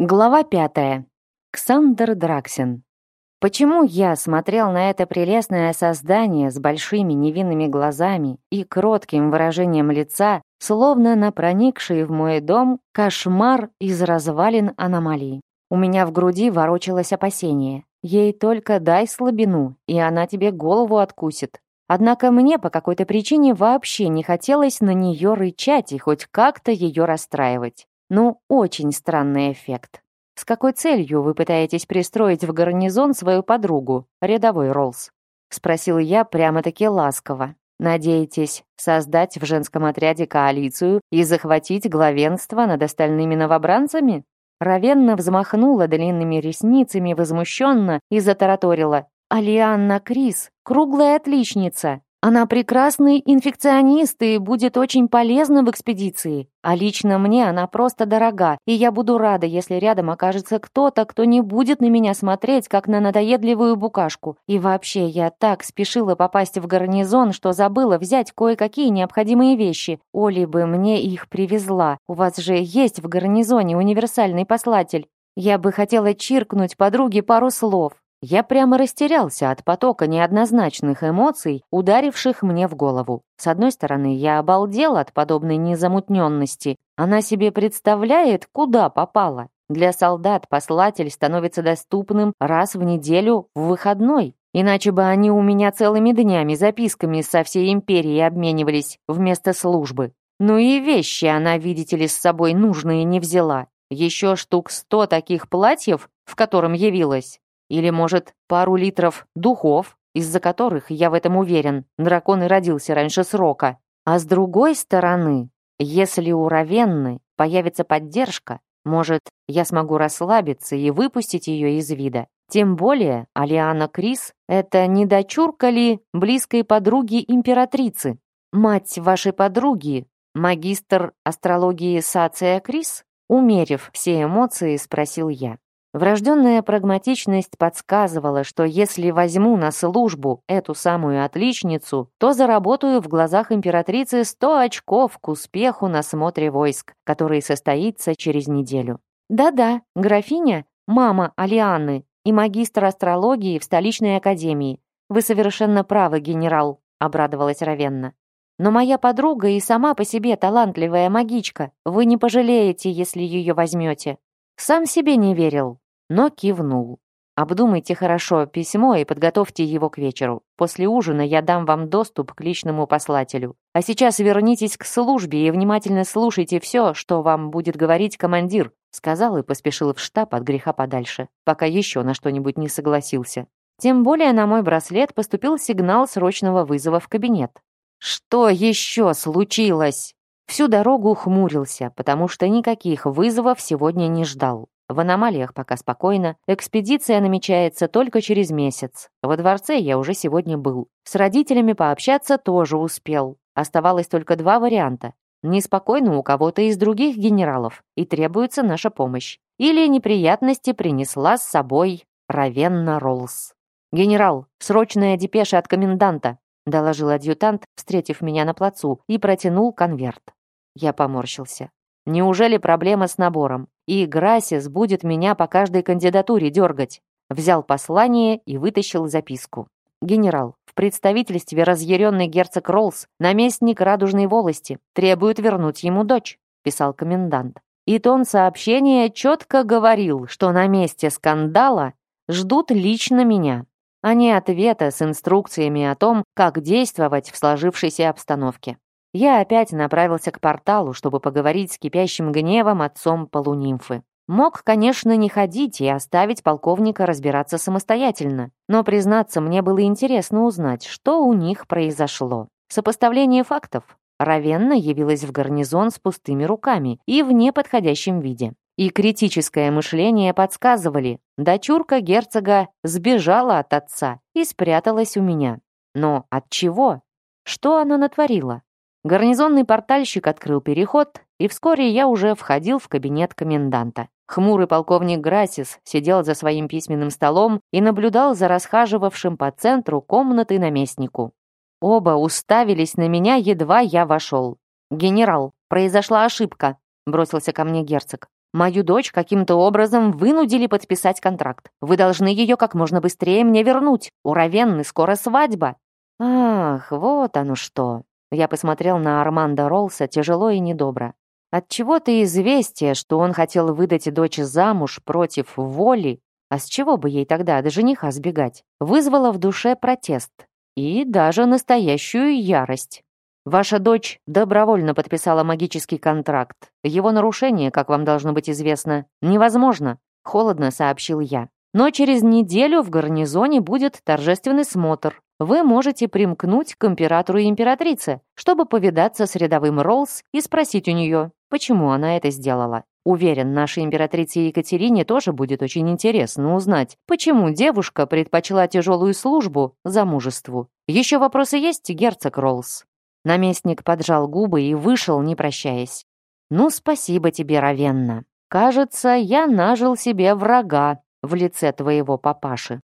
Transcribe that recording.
Глава пятая. Ксандер Драксин. Почему я смотрел на это прелестное создание с большими невинными глазами и кротким выражением лица, словно на проникший в мой дом кошмар из развалин аномалии? У меня в груди ворочалось опасение. Ей только дай слабину, и она тебе голову откусит. Однако мне по какой-то причине вообще не хотелось на нее рычать и хоть как-то ее расстраивать. Ну, очень странный эффект. С какой целью вы пытаетесь пристроить в гарнизон свою подругу, рядовой Роллс? Спросил я прямо-таки ласково. Надеетесь создать в женском отряде коалицию и захватить главенство над остальными новобранцами? Равенна взмахнула длинными ресницами возмущенно и затараторила. «Алианна Крис, круглая отличница, она прекрасный инфекционист и будет очень полезна в экспедиции. А лично мне она просто дорога, и я буду рада, если рядом окажется кто-то, кто не будет на меня смотреть, как на надоедливую букашку. И вообще, я так спешила попасть в гарнизон, что забыла взять кое-какие необходимые вещи. Оли бы мне их привезла. У вас же есть в гарнизоне универсальный послатель. Я бы хотела чиркнуть подруге пару слов. Я прямо растерялся от потока неоднозначных эмоций, ударивших мне в голову. С одной стороны, я обалдел от подобной незамутненности. Она себе представляет, куда попала. Для солдат послатель становится доступным раз в неделю в выходной. Иначе бы они у меня целыми днями записками со всей империи обменивались вместо службы. Ну и вещи она, видите ли, с собой нужные не взяла. Еще штук сто таких платьев, в котором явилась. Или, может, пару литров духов, из-за которых, я в этом уверен, дракон и родился раньше срока. А с другой стороны, если у Равенны появится поддержка, может, я смогу расслабиться и выпустить ее из вида. Тем более, Алиана Крис — это не дочурка ли близкой подруги императрицы? Мать вашей подруги, магистр астрологии Сация Крис? Умерив все эмоции, спросил я. Врожденная прагматичность подсказывала, что если возьму на службу эту самую отличницу, то заработаю в глазах императрицы 100 очков к успеху на смотре войск, который состоится через неделю. Да-да, графиня, мама Алианны и магистр астрологии в столичной академии. Вы совершенно правы, генерал, обрадовалась Равенна. Но моя подруга и сама по себе талантливая магичка. Вы не пожалеете, если ее возьмете. Сам себе не верил, но кивнул. Обдумайте хорошо письмо и подготовьте его к вечеру. После ужина я дам вам доступ к личному послателю. А сейчас вернитесь к службе и внимательно слушайте все, что вам будет говорить командир», сказал и поспешил в штаб от греха подальше, пока еще на что-нибудь не согласился. Тем более на мой браслет поступил сигнал срочного вызова в кабинет. «Что еще случилось?» Всю дорогу хмурился, потому что никаких вызовов сегодня не ждал. В аномалиях пока спокойно, экспедиция намечается только через месяц. Во дворце я уже сегодня был. С родителями пообщаться тоже успел. Оставалось только два варианта. Неспокойно у кого-то из других генералов, и требуется наша помощь. Или неприятности принесла с собой Равенна Роллс. «Генерал, срочная депеша от коменданта», доложил адъютант, встретив меня на плацу, и протянул конверт. Я поморщился. Неужели проблема с набором? И Грасис будет меня по каждой кандидатуре дергать. Взял послание и вытащил записку. «Генерал, в представительстве разъяренный герцог Роллс, наместник Радужной волости, требует вернуть ему дочь», писал комендант. И тон сообщения четко говорил, что на месте скандала ждут лично меня, а не ответа с инструкциями о том, как действовать в сложившейся обстановке я опять направился к порталу, чтобы поговорить с кипящим гневом отцом полунимфы. Мог, конечно, не ходить и оставить полковника разбираться самостоятельно, но, признаться, мне было интересно узнать, что у них произошло. Сопоставление фактов. Равенна явилась в гарнизон с пустыми руками и в неподходящем виде. И критическое мышление подсказывали, дочурка герцога сбежала от отца и спряталась у меня. Но от чего? Что она натворила? Гарнизонный портальщик открыл переход, и вскоре я уже входил в кабинет коменданта. Хмурый полковник Грасис сидел за своим письменным столом и наблюдал за расхаживавшим по центру комнаты наместнику. Оба уставились на меня, едва я вошел. «Генерал, произошла ошибка», — бросился ко мне герцог. Мою дочь каким-то образом вынудили подписать контракт. Вы должны ее как можно быстрее мне вернуть. У Равенны скоро свадьба». «Ах, вот оно что!» Я посмотрел на Армандо Ролса тяжело и недобро. Отчего-то известие, что он хотел выдать дочь замуж против воли, а с чего бы ей тогда до жениха сбегать, вызвало в душе протест и даже настоящую ярость. Ваша дочь добровольно подписала магический контракт. Его нарушение, как вам должно быть известно, невозможно, холодно сообщил я. Но через неделю в гарнизоне будет торжественный смотр. Вы можете примкнуть к императору и императрице, чтобы повидаться с рядовым Роллс и спросить у нее, почему она это сделала. Уверен, нашей императрице Екатерине тоже будет очень интересно узнать, почему девушка предпочла тяжелую службу замужеству. Еще вопросы есть, герцог Роллс? Наместник поджал губы и вышел, не прощаясь. «Ну, спасибо тебе, Равенна. Кажется, я нажил себе врага в лице твоего папаши».